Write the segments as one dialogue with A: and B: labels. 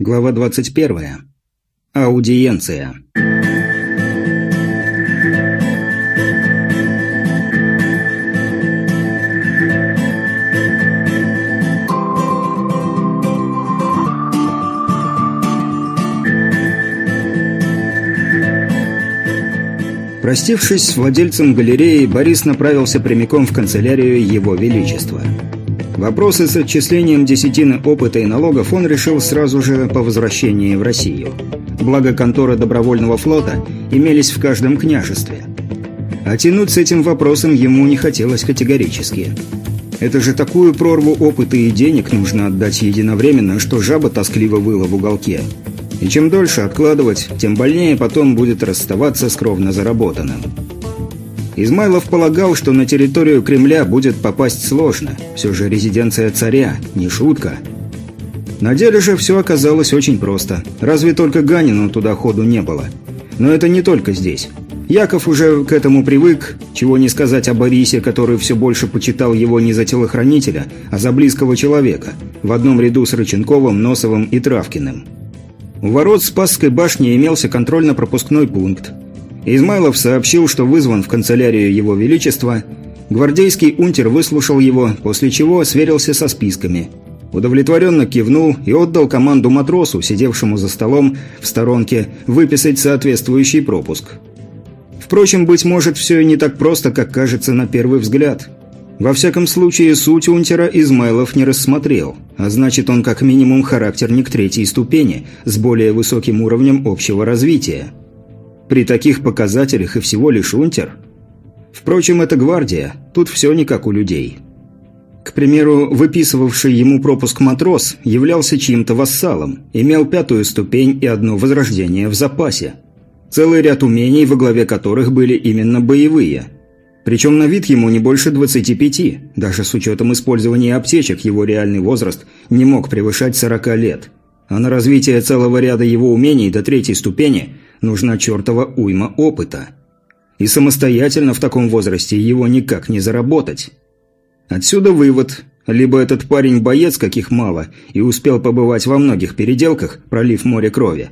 A: Глава 21. Аудиенция. Простившись с владельцем галереи, Борис направился прямиком в канцелярию Его Величества. Вопросы с отчислением десятины опыта и налогов он решил сразу же по возвращении в Россию. Благо конторы добровольного флота имелись в каждом княжестве. А тянуть с этим вопросом ему не хотелось категорически. Это же такую прорву опыта и денег нужно отдать единовременно, что жаба тоскливо выла в уголке. И чем дольше откладывать, тем больнее потом будет расставаться с кровно заработанным. Измайлов полагал, что на территорию Кремля будет попасть сложно. Все же резиденция царя, не шутка. На деле же все оказалось очень просто. Разве только Ганину туда ходу не было. Но это не только здесь. Яков уже к этому привык, чего не сказать о Борисе, который все больше почитал его не за телохранителя, а за близкого человека, в одном ряду с Рыченковым, Носовым и Травкиным. У ворот Спасской башни имелся контрольно-пропускной пункт, Измайлов сообщил, что вызван в канцелярию Его Величества. Гвардейский унтер выслушал его, после чего сверился со списками. Удовлетворенно кивнул и отдал команду матросу, сидевшему за столом в сторонке, выписать соответствующий пропуск. Впрочем, быть может, все и не так просто, как кажется на первый взгляд. Во всяком случае, суть унтера Измайлов не рассмотрел, а значит, он как минимум характерник третьей ступени, с более высоким уровнем общего развития. При таких показателях и всего лишь унтер. Впрочем, это гвардия, тут все не как у людей. К примеру, выписывавший ему пропуск матрос являлся чьим-то вассалом, имел пятую ступень и одно возрождение в запасе. Целый ряд умений, во главе которых были именно боевые. Причем на вид ему не больше 25, даже с учетом использования аптечек его реальный возраст не мог превышать 40 лет. А на развитие целого ряда его умений до третьей ступени – нужна чертова уйма опыта. И самостоятельно в таком возрасте его никак не заработать. Отсюда вывод. Либо этот парень боец, каких мало, и успел побывать во многих переделках, пролив море крови,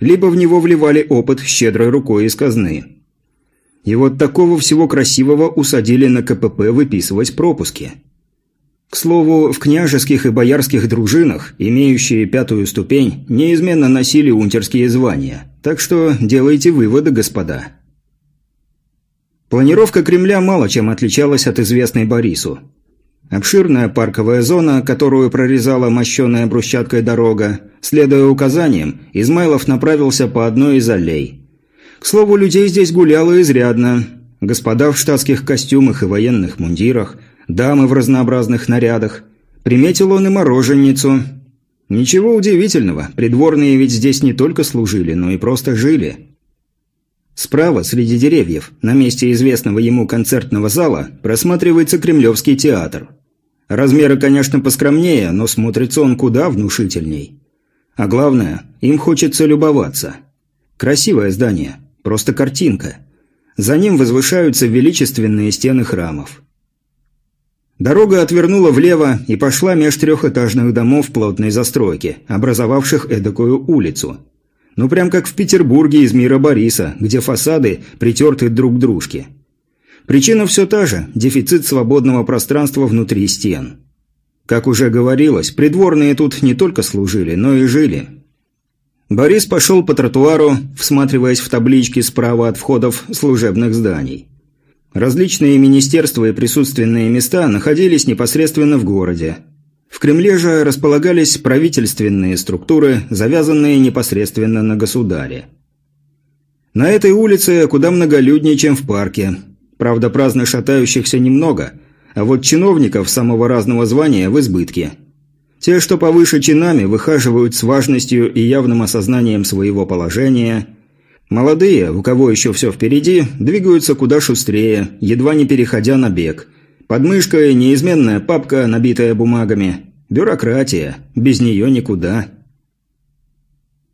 A: либо в него вливали опыт щедрой рукой из казны. И вот такого всего красивого усадили на КПП выписывать пропуски. К слову, в княжеских и боярских дружинах, имеющие пятую ступень, неизменно носили унтерские звания. Так что делайте выводы, господа. Планировка Кремля мало чем отличалась от известной Борису. Обширная парковая зона, которую прорезала мощенная брусчаткой дорога. Следуя указаниям, Измайлов направился по одной из аллей. К слову, людей здесь гуляло изрядно. Господа в штатских костюмах и военных мундирах – дамы в разнообразных нарядах. Приметил он и мороженницу. Ничего удивительного, придворные ведь здесь не только служили, но и просто жили. Справа, среди деревьев, на месте известного ему концертного зала, просматривается Кремлевский театр. Размеры, конечно, поскромнее, но смотрится он куда внушительней. А главное, им хочется любоваться. Красивое здание, просто картинка. За ним возвышаются величественные стены храмов. Дорога отвернула влево и пошла меж трехэтажных домов плотной застройки, образовавших эдакую улицу. Ну прям как в Петербурге из мира Бориса, где фасады притерты друг к дружке. Причина все та же – дефицит свободного пространства внутри стен. Как уже говорилось, придворные тут не только служили, но и жили. Борис пошел по тротуару, всматриваясь в таблички справа от входов служебных зданий. Различные министерства и присутственные места находились непосредственно в городе. В Кремле же располагались правительственные структуры, завязанные непосредственно на государе. На этой улице куда многолюднее, чем в парке. Правда, праздно шатающихся немного, а вот чиновников самого разного звания в избытке. Те, что повыше чинами, выхаживают с важностью и явным осознанием своего положения – Молодые, у кого еще все впереди, двигаются куда шустрее, едва не переходя на бег. Под мышкой неизменная папка, набитая бумагами. Бюрократия. Без нее никуда.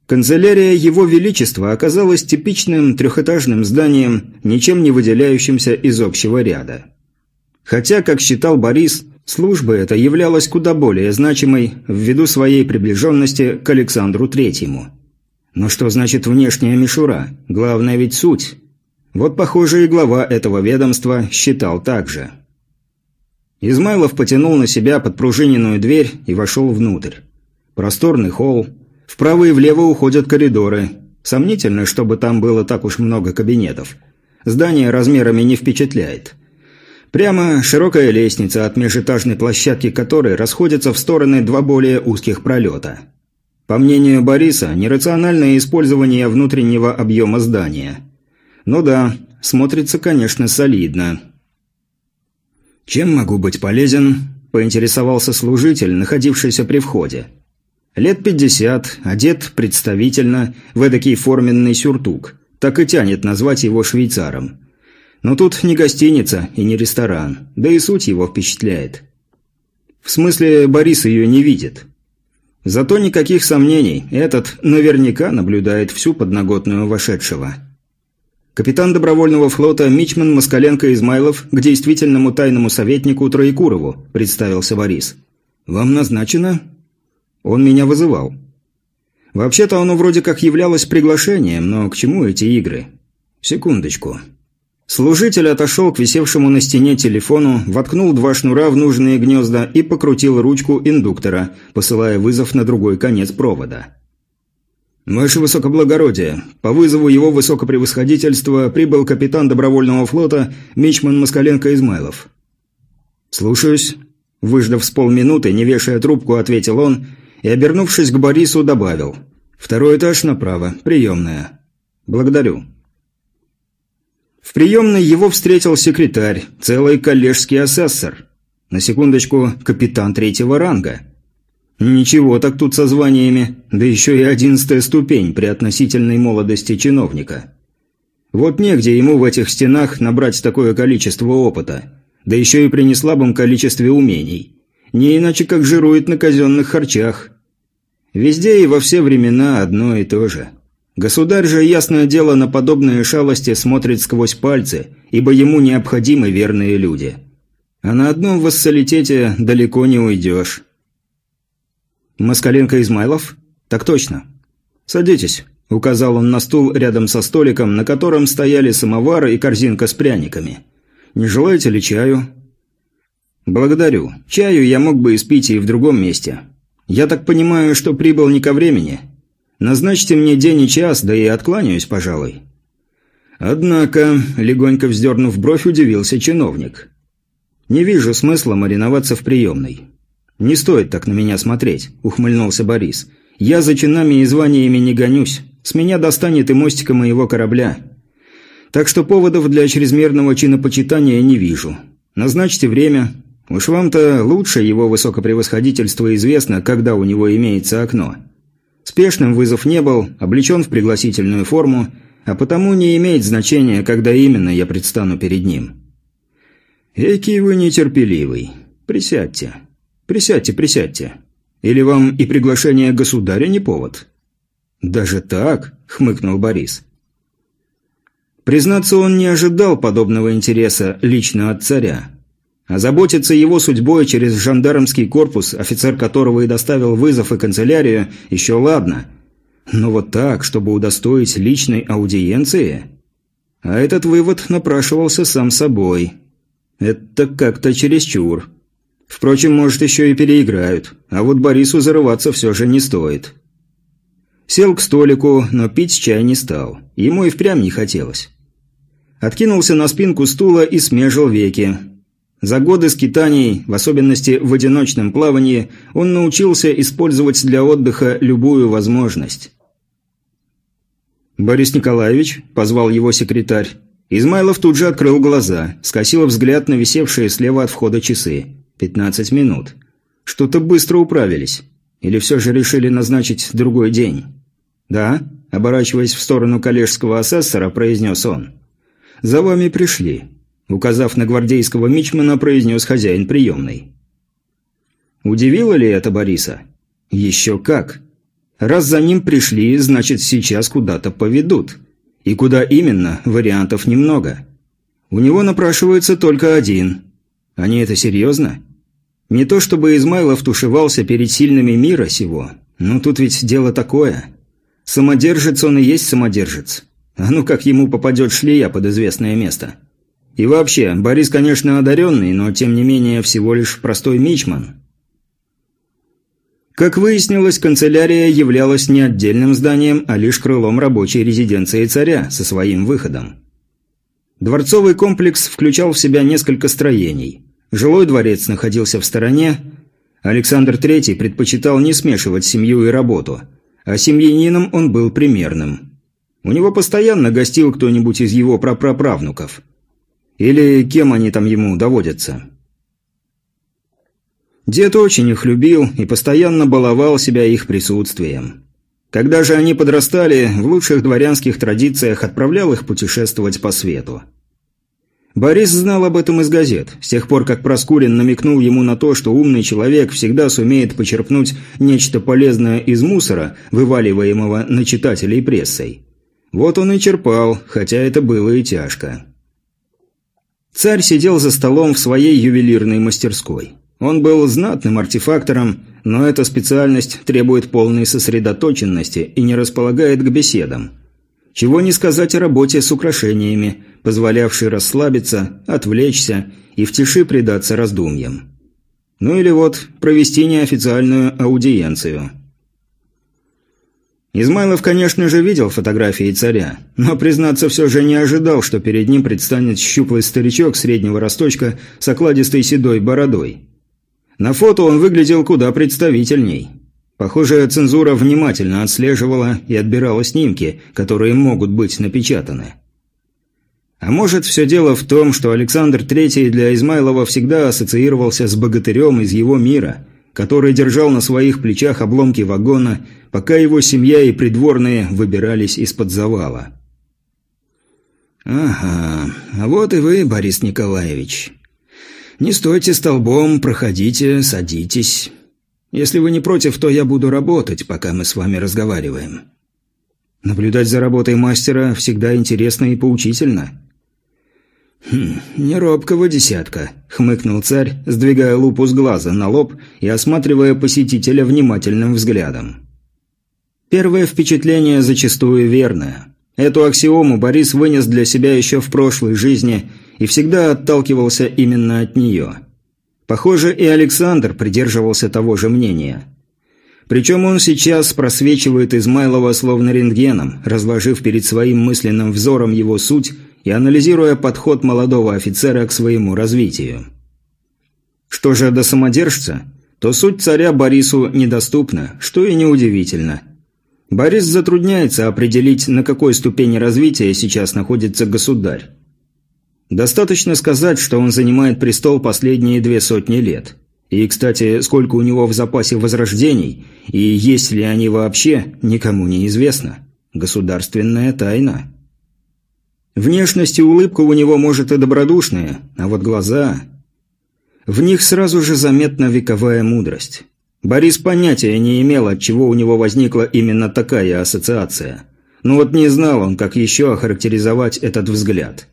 A: Канцелярия Его Величества оказалась типичным трехэтажным зданием, ничем не выделяющимся из общего ряда. Хотя, как считал Борис, Служба эта являлась куда более значимой ввиду своей приближенности к Александру Третьему. Но что значит внешняя мишура? Главное ведь суть. Вот, похоже, и глава этого ведомства считал так же. Измайлов потянул на себя подпружиненную дверь и вошел внутрь. Просторный холл. Вправо и влево уходят коридоры. Сомнительно, чтобы там было так уж много кабинетов. Здание размерами не впечатляет. Прямо широкая лестница, от межэтажной площадки которой расходятся в стороны два более узких пролета. По мнению Бориса, нерациональное использование внутреннего объема здания. Ну да, смотрится, конечно, солидно. «Чем могу быть полезен?» – поинтересовался служитель, находившийся при входе. Лет пятьдесят, одет представительно, в эдакий форменный сюртук. Так и тянет назвать его швейцаром. Но тут не гостиница и не ресторан, да и суть его впечатляет. В смысле, Борис ее не видит. Зато никаких сомнений, этот наверняка наблюдает всю подноготную вошедшего. Капитан добровольного флота Мичман Москаленко-Измайлов к действительному тайному советнику Троекурову, представился Борис. «Вам назначено?» «Он меня вызывал». Вообще-то оно вроде как являлось приглашением, но к чему эти игры? Секундочку. Служитель отошел к висевшему на стене телефону, воткнул два шнура в нужные гнезда и покрутил ручку индуктора, посылая вызов на другой конец провода. «Ваше высокоблагородие, по вызову его высокопревосходительства прибыл капитан добровольного флота Мичман Москаленко-Измайлов». «Слушаюсь». Выждав с полминуты, не вешая трубку, ответил он и, обернувшись к Борису, добавил. «Второй этаж направо, приемная». «Благодарю». В приемной его встретил секретарь, целый коллежский асессор. На секундочку, капитан третьего ранга. Ничего так тут со званиями, да еще и одиннадцатая ступень при относительной молодости чиновника. Вот негде ему в этих стенах набрать такое количество опыта, да еще и при неслабом количестве умений. Не иначе как жирует на казенных харчах. Везде и во все времена одно и то же – Государь же, ясное дело, на подобные шалости смотрит сквозь пальцы, ибо ему необходимы верные люди. А на одном вассалитете далеко не уйдешь. «Москаленко Измайлов?» «Так точно». «Садитесь», – указал он на стул рядом со столиком, на котором стояли самовар и корзинка с пряниками. «Не желаете ли чаю?» «Благодарю. Чаю я мог бы испить и в другом месте. Я так понимаю, что прибыл не ко времени?» Назначьте мне день и час, да и откланяюсь, пожалуй». Однако, легонько вздернув бровь, удивился чиновник. «Не вижу смысла мариноваться в приемной». «Не стоит так на меня смотреть», – ухмыльнулся Борис. «Я за чинами и званиями не гонюсь. С меня достанет и мостика моего корабля. Так что поводов для чрезмерного чинопочитания не вижу. Назначьте время. Уж вам-то лучше его высокопревосходительство известно, когда у него имеется окно». Спешным вызов не был, облечен в пригласительную форму, а потому не имеет значения, когда именно я предстану перед ним. «Экий вы нетерпеливый. Присядьте. Присядьте, присядьте. Или вам и приглашение государя не повод?» «Даже так?» – хмыкнул Борис. Признаться, он не ожидал подобного интереса лично от царя. Озаботиться его судьбой через жандармский корпус, офицер которого и доставил вызов и канцелярию, еще ладно. Но вот так, чтобы удостоить личной аудиенции? А этот вывод напрашивался сам собой. Это как-то чересчур. Впрочем, может, еще и переиграют. А вот Борису зарываться все же не стоит. Сел к столику, но пить чай не стал. Ему и впрямь не хотелось. Откинулся на спинку стула и смежил веки. За годы скитаний, в особенности в одиночном плавании, он научился использовать для отдыха любую возможность. «Борис Николаевич», – позвал его секретарь. Измайлов тут же открыл глаза, скосил взгляд на висевшие слева от входа часы. «Пятнадцать минут. Что-то быстро управились. Или все же решили назначить другой день?» «Да», – оборачиваясь в сторону коллежского асессора, произнес он. «За вами пришли. Указав на гвардейского мичмана, произнес хозяин приемной. Удивило ли это Бориса? Еще как. Раз за ним пришли, значит сейчас куда-то поведут. И куда именно, вариантов немного. У него напрашивается только один. Они это серьезно? Не то чтобы Измайлов тушевался перед сильными мира сего, но тут ведь дело такое. Самодержец он и есть самодержец. А ну как ему попадет шлея под известное место. И вообще, Борис, конечно, одаренный, но тем не менее всего лишь простой мичман. Как выяснилось, канцелярия являлась не отдельным зданием, а лишь крылом рабочей резиденции царя со своим выходом. Дворцовый комплекс включал в себя несколько строений. Жилой дворец находился в стороне. Александр III предпочитал не смешивать семью и работу, а семьянином он был примерным. У него постоянно гостил кто-нибудь из его прапраправнуков. Или кем они там ему доводятся. Дед очень их любил и постоянно баловал себя их присутствием. Когда же они подрастали, в лучших дворянских традициях отправлял их путешествовать по свету. Борис знал об этом из газет, с тех пор как Проскурин намекнул ему на то, что умный человек всегда сумеет почерпнуть нечто полезное из мусора, вываливаемого на читателей прессой. Вот он и черпал, хотя это было и тяжко. Царь сидел за столом в своей ювелирной мастерской. Он был знатным артефактором, но эта специальность требует полной сосредоточенности и не располагает к беседам. Чего не сказать о работе с украшениями, позволявшей расслабиться, отвлечься и в тиши предаться раздумьям. Ну или вот провести неофициальную аудиенцию. Измайлов, конечно же, видел фотографии царя, но, признаться, все же не ожидал, что перед ним предстанет щуплый старичок среднего росточка с окладистой седой бородой. На фото он выглядел куда представительней. Похоже, цензура внимательно отслеживала и отбирала снимки, которые могут быть напечатаны. А может, все дело в том, что Александр III для Измайлова всегда ассоциировался с богатырем из его мира, который держал на своих плечах обломки вагона, пока его семья и придворные выбирались из-под завала. «Ага, а вот и вы, Борис Николаевич. Не стойте столбом, проходите, садитесь. Если вы не против, то я буду работать, пока мы с вами разговариваем. Наблюдать за работой мастера всегда интересно и поучительно. «Хм, не десятка», — хмыкнул царь, сдвигая лупу с глаза на лоб и осматривая посетителя внимательным взглядом. Первое впечатление зачастую верное. Эту аксиому Борис вынес для себя еще в прошлой жизни и всегда отталкивался именно от нее. Похоже, и Александр придерживался того же мнения. Причем он сейчас просвечивает Измайлова словно рентгеном, разложив перед своим мысленным взором его суть и анализируя подход молодого офицера к своему развитию. Что же до самодержца, то суть царя Борису недоступна, что и неудивительно. Борис затрудняется определить, на какой ступени развития сейчас находится государь. Достаточно сказать, что он занимает престол последние две сотни лет. И, кстати, сколько у него в запасе возрождений, и есть ли они вообще, никому не известно. Государственная тайна. Внешность и улыбка у него, может, и добродушная, а вот глаза... В них сразу же заметна вековая мудрость. Борис понятия не имел, от чего у него возникла именно такая ассоциация. Но вот не знал он, как еще охарактеризовать этот взгляд.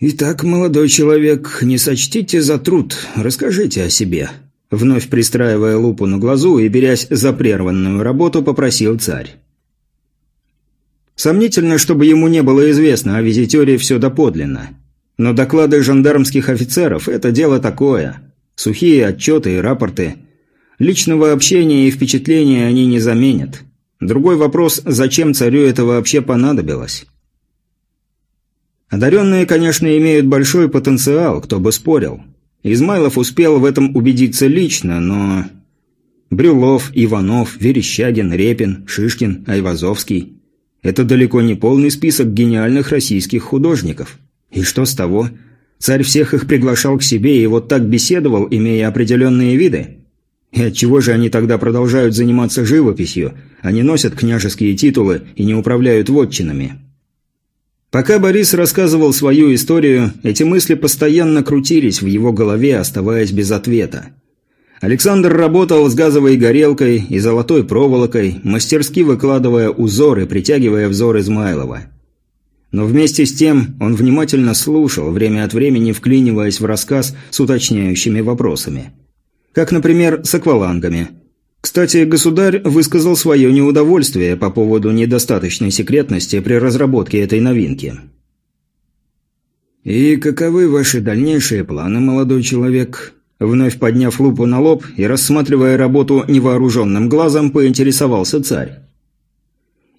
A: «Итак, молодой человек, не сочтите за труд, расскажите о себе», вновь пристраивая лупу на глазу и берясь за прерванную работу, попросил царь. Сомнительно, чтобы ему не было известно о визитере все доподлинно. Но доклады жандармских офицеров – это дело такое. Сухие отчеты и рапорты. Личного общения и впечатления они не заменят. Другой вопрос – зачем царю это вообще понадобилось? Одаренные, конечно, имеют большой потенциал, кто бы спорил. Измайлов успел в этом убедиться лично, но... Брюлов, Иванов, Верещагин, Репин, Шишкин, Айвазовский – это далеко не полный список гениальных российских художников. И что с того? Царь всех их приглашал к себе и вот так беседовал, имея определенные виды? И отчего же они тогда продолжают заниматься живописью, а не носят княжеские титулы и не управляют вотчинами? Пока Борис рассказывал свою историю, эти мысли постоянно крутились в его голове, оставаясь без ответа. Александр работал с газовой горелкой и золотой проволокой, мастерски выкладывая узоры, притягивая взор Измайлова. Но вместе с тем он внимательно слушал, время от времени вклиниваясь в рассказ с уточняющими вопросами. Как, например, с аквалангами. Кстати, государь высказал свое неудовольствие по поводу недостаточной секретности при разработке этой новинки. «И каковы ваши дальнейшие планы, молодой человек?» Вновь подняв лупу на лоб и рассматривая работу невооруженным глазом, поинтересовался царь.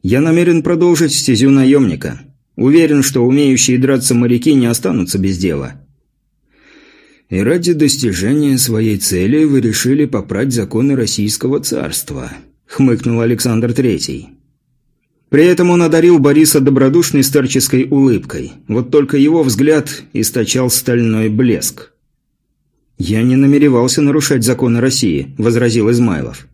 A: «Я намерен продолжить стезю наемника. Уверен, что умеющие драться моряки не останутся без дела. И ради достижения своей цели вы решили попрать законы Российского царства», – хмыкнул Александр Третий. При этом он одарил Бориса добродушной старческой улыбкой. Вот только его взгляд источал стальной блеск. «Я не намеревался нарушать законы России», – возразил Измайлов.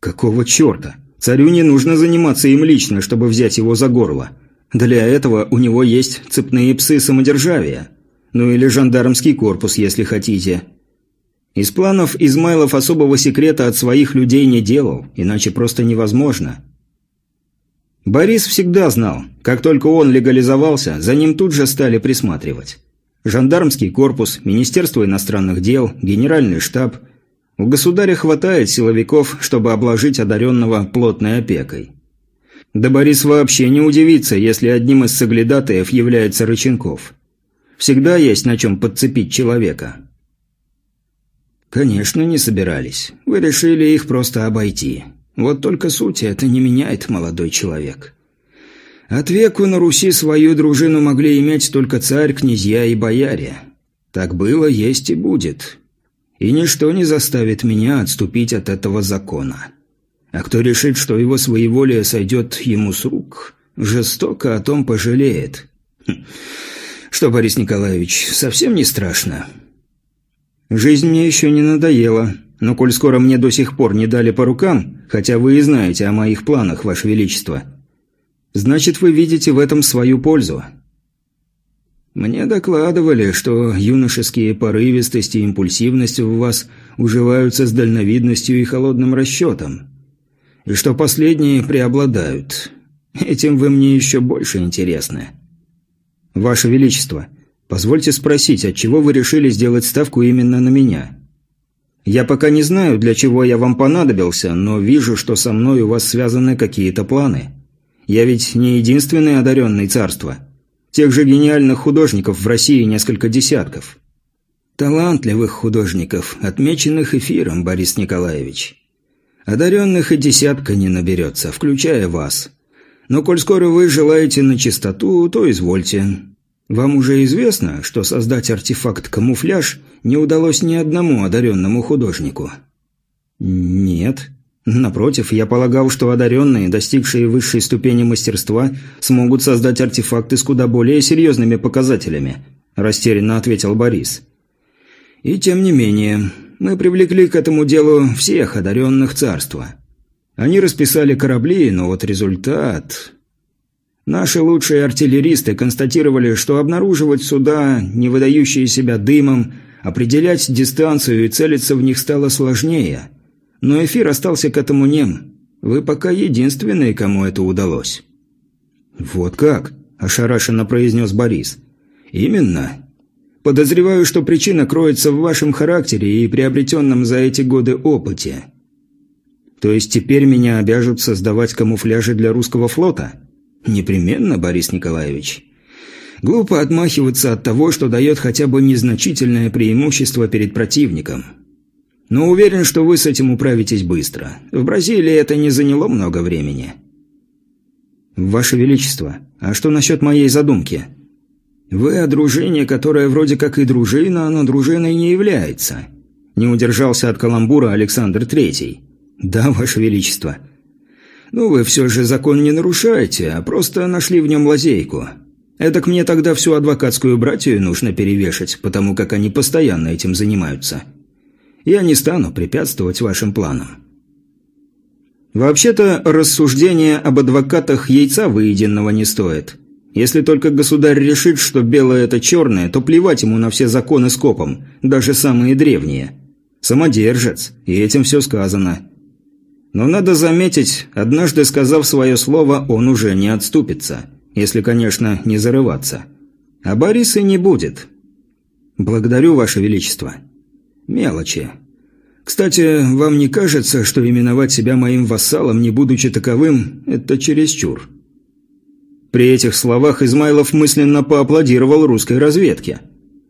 A: «Какого черта? Царю не нужно заниматься им лично, чтобы взять его за горло. Для этого у него есть цепные псы самодержавия. Ну или жандармский корпус, если хотите. Из планов Измайлов особого секрета от своих людей не делал, иначе просто невозможно. Борис всегда знал, как только он легализовался, за ним тут же стали присматривать. Жандармский корпус, Министерство иностранных дел, Генеральный штаб. У государя хватает силовиков, чтобы обложить одаренного плотной опекой. Да Борис вообще не удивится, если одним из соглядатаев является Рыченков. Всегда есть на чем подцепить человека. Конечно, не собирались. Вы решили их просто обойти. Вот только суть это не меняет, молодой человек. От веку на Руси свою дружину могли иметь только царь, князья и бояре. Так было, есть и будет. И ничто не заставит меня отступить от этого закона. А кто решит, что его своеволие сойдет ему с рук, жестоко о том пожалеет. Хм. Что, Борис Николаевич, совсем не страшно? Жизнь мне еще не надоела, но коль скоро мне до сих пор не дали по рукам, хотя вы и знаете о моих планах, Ваше Величество, значит, вы видите в этом свою пользу. Мне докладывали, что юношеские порывистость и импульсивность в вас уживаются с дальновидностью и холодным расчетом и что последние преобладают. Этим вы мне еще больше интересны. Ваше Величество, позвольте спросить, отчего вы решили сделать ставку именно на меня? Я пока не знаю, для чего я вам понадобился, но вижу, что со мной у вас связаны какие-то планы. Я ведь не единственный одаренный царства. Тех же гениальных художников в России несколько десятков. Талантливых художников, отмеченных эфиром, Борис Николаевич. Одаренных и десятка не наберется, включая вас. Но коль скоро вы желаете на чистоту, то извольте. Вам уже известно, что создать артефакт-камуфляж не удалось ни одному одаренному художнику? Нет. Напротив, я полагал, что одаренные, достигшие высшей ступени мастерства, смогут создать артефакты с куда более серьезными показателями, растерянно ответил Борис. И тем не менее, мы привлекли к этому делу всех одаренных царства. Они расписали корабли, но вот результат... Наши лучшие артиллеристы констатировали, что обнаруживать суда, не выдающие себя дымом, определять дистанцию и целиться в них стало сложнее. Но эфир остался к этому нем. Вы пока единственные, кому это удалось. «Вот как?» – ошарашенно произнес Борис. «Именно. Подозреваю, что причина кроется в вашем характере и приобретенном за эти годы опыте. То есть теперь меня обяжут создавать камуфляжи для русского флота? Непременно, Борис Николаевич. Глупо отмахиваться от того, что дает хотя бы незначительное преимущество перед противником. Но уверен, что вы с этим управитесь быстро. В Бразилии это не заняло много времени. Ваше Величество, а что насчет моей задумки? «Вы о дружине, которая вроде как и дружина, но дружиной не является». Не удержался от каламбура Александр Третий. «Да, Ваше Величество». «Ну, вы все же закон не нарушаете, а просто нашли в нем лазейку. Эдак мне тогда всю адвокатскую братью нужно перевешать, потому как они постоянно этим занимаются. Я не стану препятствовать вашим планам». Вообще-то, рассуждение об адвокатах яйца выеденного не стоит. Если только государь решит, что белое – это черное, то плевать ему на все законы скопом, даже самые древние. Самодержец, и этим все сказано. Но надо заметить, однажды сказав свое слово, он уже не отступится. если, конечно, не зарываться. А Бориса не будет. Благодарю, Ваше Величество. Мелочи. Кстати, вам не кажется, что именовать себя моим вассалом, не будучи таковым, это чересчур? При этих словах Измайлов мысленно поаплодировал русской разведке.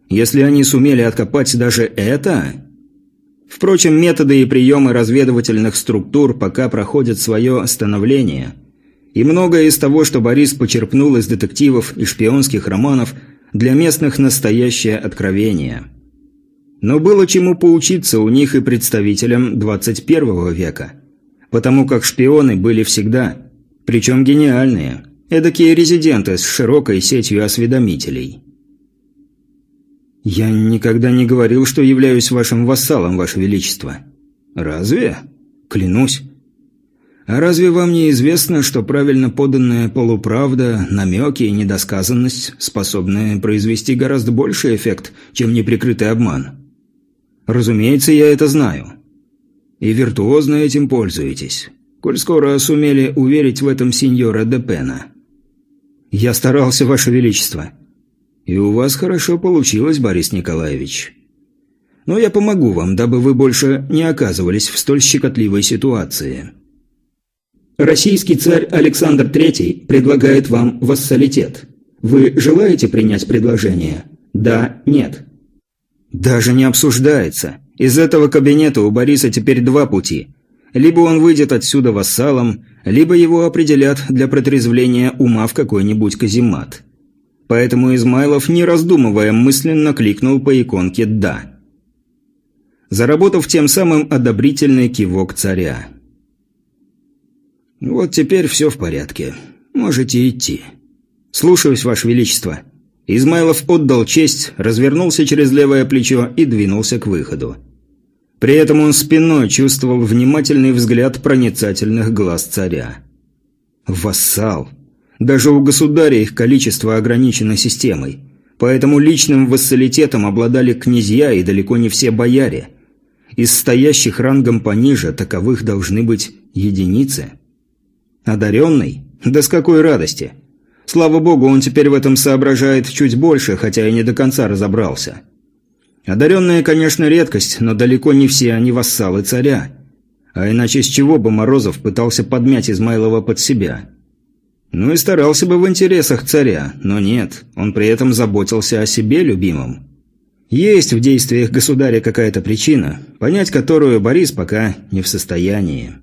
A: Если они сумели откопать даже это... Впрочем, методы и приемы разведывательных структур пока проходят свое становление. И многое из того, что Борис почерпнул из детективов и шпионских романов, для местных настоящее откровение. Но было чему поучиться у них и представителям 21 века. Потому как шпионы были всегда, причем гениальные – Эдакие резиденты с широкой сетью осведомителей. «Я никогда не говорил, что являюсь вашим вассалом, ваше величество». «Разве?» «Клянусь». «А разве вам не известно, что правильно поданная полуправда, намеки и недосказанность способны произвести гораздо больший эффект, чем неприкрытый обман?» «Разумеется, я это знаю. И виртуозно этим пользуетесь, коль скоро сумели уверить в этом сеньора Депена». «Я старался, Ваше Величество». «И у вас хорошо получилось, Борис Николаевич. Но я помогу вам, дабы вы больше не оказывались в столь щекотливой ситуации». Российский царь Александр III предлагает вам вассалитет. Вы желаете принять предложение? Да, нет. Даже не обсуждается. Из этого кабинета у Бориса теперь два пути. Либо он выйдет отсюда вассалом, либо его определят для протрезвления ума в какой-нибудь каземат. Поэтому Измайлов, не раздумывая, мысленно кликнул по иконке «Да». Заработав тем самым одобрительный кивок царя. «Вот теперь все в порядке. Можете идти». «Слушаюсь, Ваше Величество». Измайлов отдал честь, развернулся через левое плечо и двинулся к выходу. При этом он спиной чувствовал внимательный взгляд проницательных глаз царя. Вассал. Даже у государя их количество ограничено системой. Поэтому личным вассалитетом обладали князья и далеко не все бояре. Из стоящих рангом пониже таковых должны быть единицы. Одаренный? Да с какой радости! Слава богу, он теперь в этом соображает чуть больше, хотя и не до конца разобрался. Одаренные, конечно, редкость, но далеко не все они вассалы царя. А иначе с чего бы Морозов пытался подмять Измайлова под себя? Ну и старался бы в интересах царя, но нет, он при этом заботился о себе любимом. Есть в действиях государя какая-то причина, понять которую Борис пока не в состоянии.